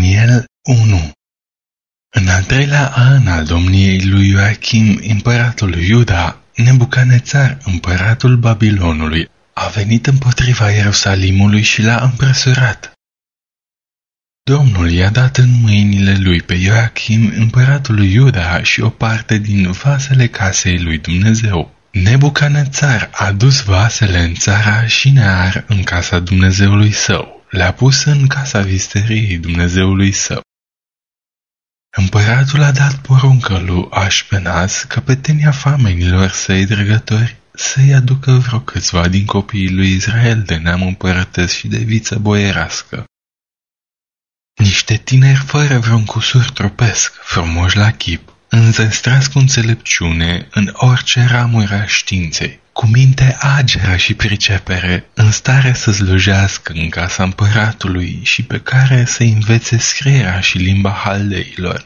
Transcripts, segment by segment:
Daniel 1 În al treilea an al domniei lui Ioachim, împăratul Iuda, Nebucanețar, împăratul Babilonului, a venit împotriva Ierusalimului și l-a împresurat. Domnul i-a dat în mâinile lui pe Ioachim, împăratul lui Iuda și o parte din vasele casei lui Dumnezeu. Nebucanețar a dus vasele în țara Shinear în casa Dumnezeului său le-a pus în casa visteriei Dumnezeului său. Împăratul a dat poruncă lui Așpenaz, căpetenia famenilor săi drăgători, să-i aducă vreo câțiva din copiii lui Israel de neam împărătesc și de viță boierască. Niște tineri fără vreun cusur trupesc, frumoși la chip, înzestrați cu înțelepciune în orice ramură a științei, cu minte ageră și pricepere, în stare să slujească în casa împăratului și pe care să învețe scrierea și limba haldeilor.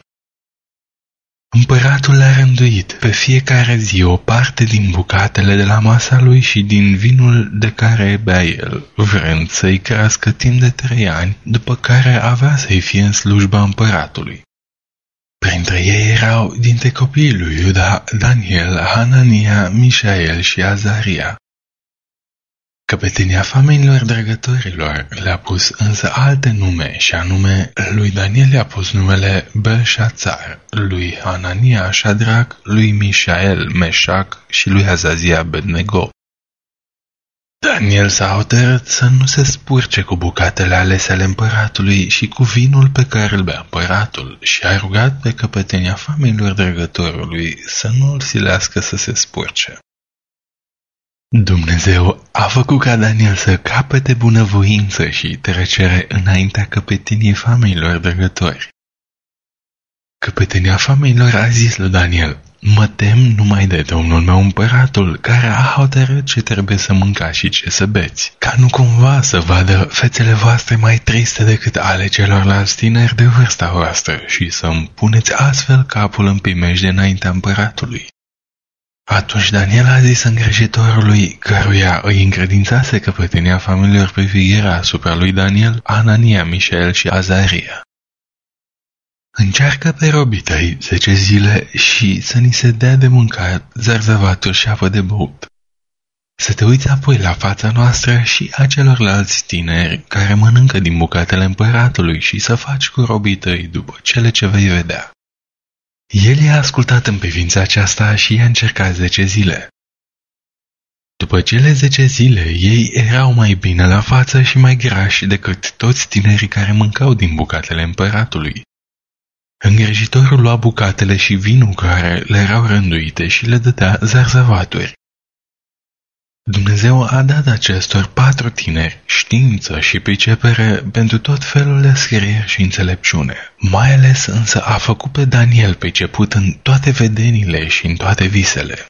Împăratul a rânduit pe fiecare zi o parte din bucatele de la masa lui și din vinul de care bea el, vrând să-i crească timp de trei ani, după care avea să-i fie în slujba împăratului. Printre ei erau dintre copiii lui Iuda Daniel, Hanania, Mișael și Azaria. Căpetenia familiilor drăgătorilor le-a pus însă alte nume și anume lui Daniel i-a pus numele Belșațar, lui Hanania Shadrach, lui Mișael Meșac și lui Azazia Bednego. Daniel s-a hotărât să nu se spurce cu bucatele alese ale împăratului și cu vinul pe care îl bea împăratul și a rugat pe căpetenia familiilor drăgătorului să nu îl silească să se spurce. Dumnezeu a făcut ca Daniel să capete bunăvoință și trecere înaintea căpeteniei familiilor drăgători. Căpetenia familiilor a zis lui Daniel, Mă tem numai de domnul meu împăratul, care a hotărât ce trebuie să mâncați și ce să beți, ca nu cumva să vadă fețele voastre mai triste decât ale celorlalți tineri de vârsta voastră și să-mi puneți astfel capul în de înaintea împăratului. Atunci Daniel a zis îngrijitorului, căruia îi încredințase căpătenia familiilor pe figherea asupra lui Daniel, Anania, Mișel și Azaria. Încearcă pe robii tăi zece zile și să ni se dea de mâncat zarzăvaturi și apă de băut. Să te uiți apoi la fața noastră și a celorlalți tineri care mănâncă din bucatele împăratului și să faci cu robii tăi după cele ce vei vedea. El i-a ascultat în privința aceasta și i-a încercat zece zile. După cele zece zile, ei erau mai bine la față și mai grași decât toți tinerii care mâncau din bucatele împăratului. Îngrijitorul lua bucatele și vinul care le erau rânduite și le dădea zarzavaturi. Dumnezeu a dat acestor patru tineri știință și pricepere pentru tot felul de scrieri și înțelepciune. Mai ales însă a făcut pe Daniel priceput în toate vedenile și în toate visele.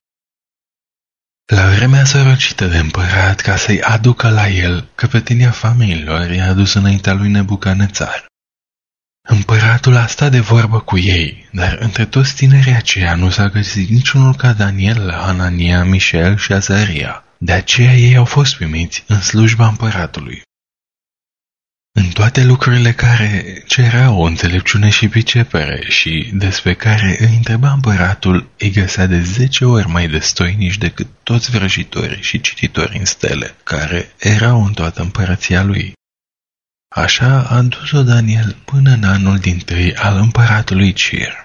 La vremea sărăcită de împărat ca să-i aducă la el, căpetenia familiilor i-a adus înaintea lui Nebucanețar. Împăratul a stat de vorbă cu ei, dar între toți tinerii aceia nu s-a găsit niciunul ca Daniel, Hanania, Michel și Azaria. De aceea ei au fost primiți în slujba împăratului. În toate lucrurile care cereau o înțelepciune și pricepere și despre care îi întreba împăratul, îi găsea de zece ori mai destoinici decât toți vrăjitorii și cititori în stele, care erau în toată împărăția lui. Așa a dus-o Daniel până în anul din tâi al împăratului Cir.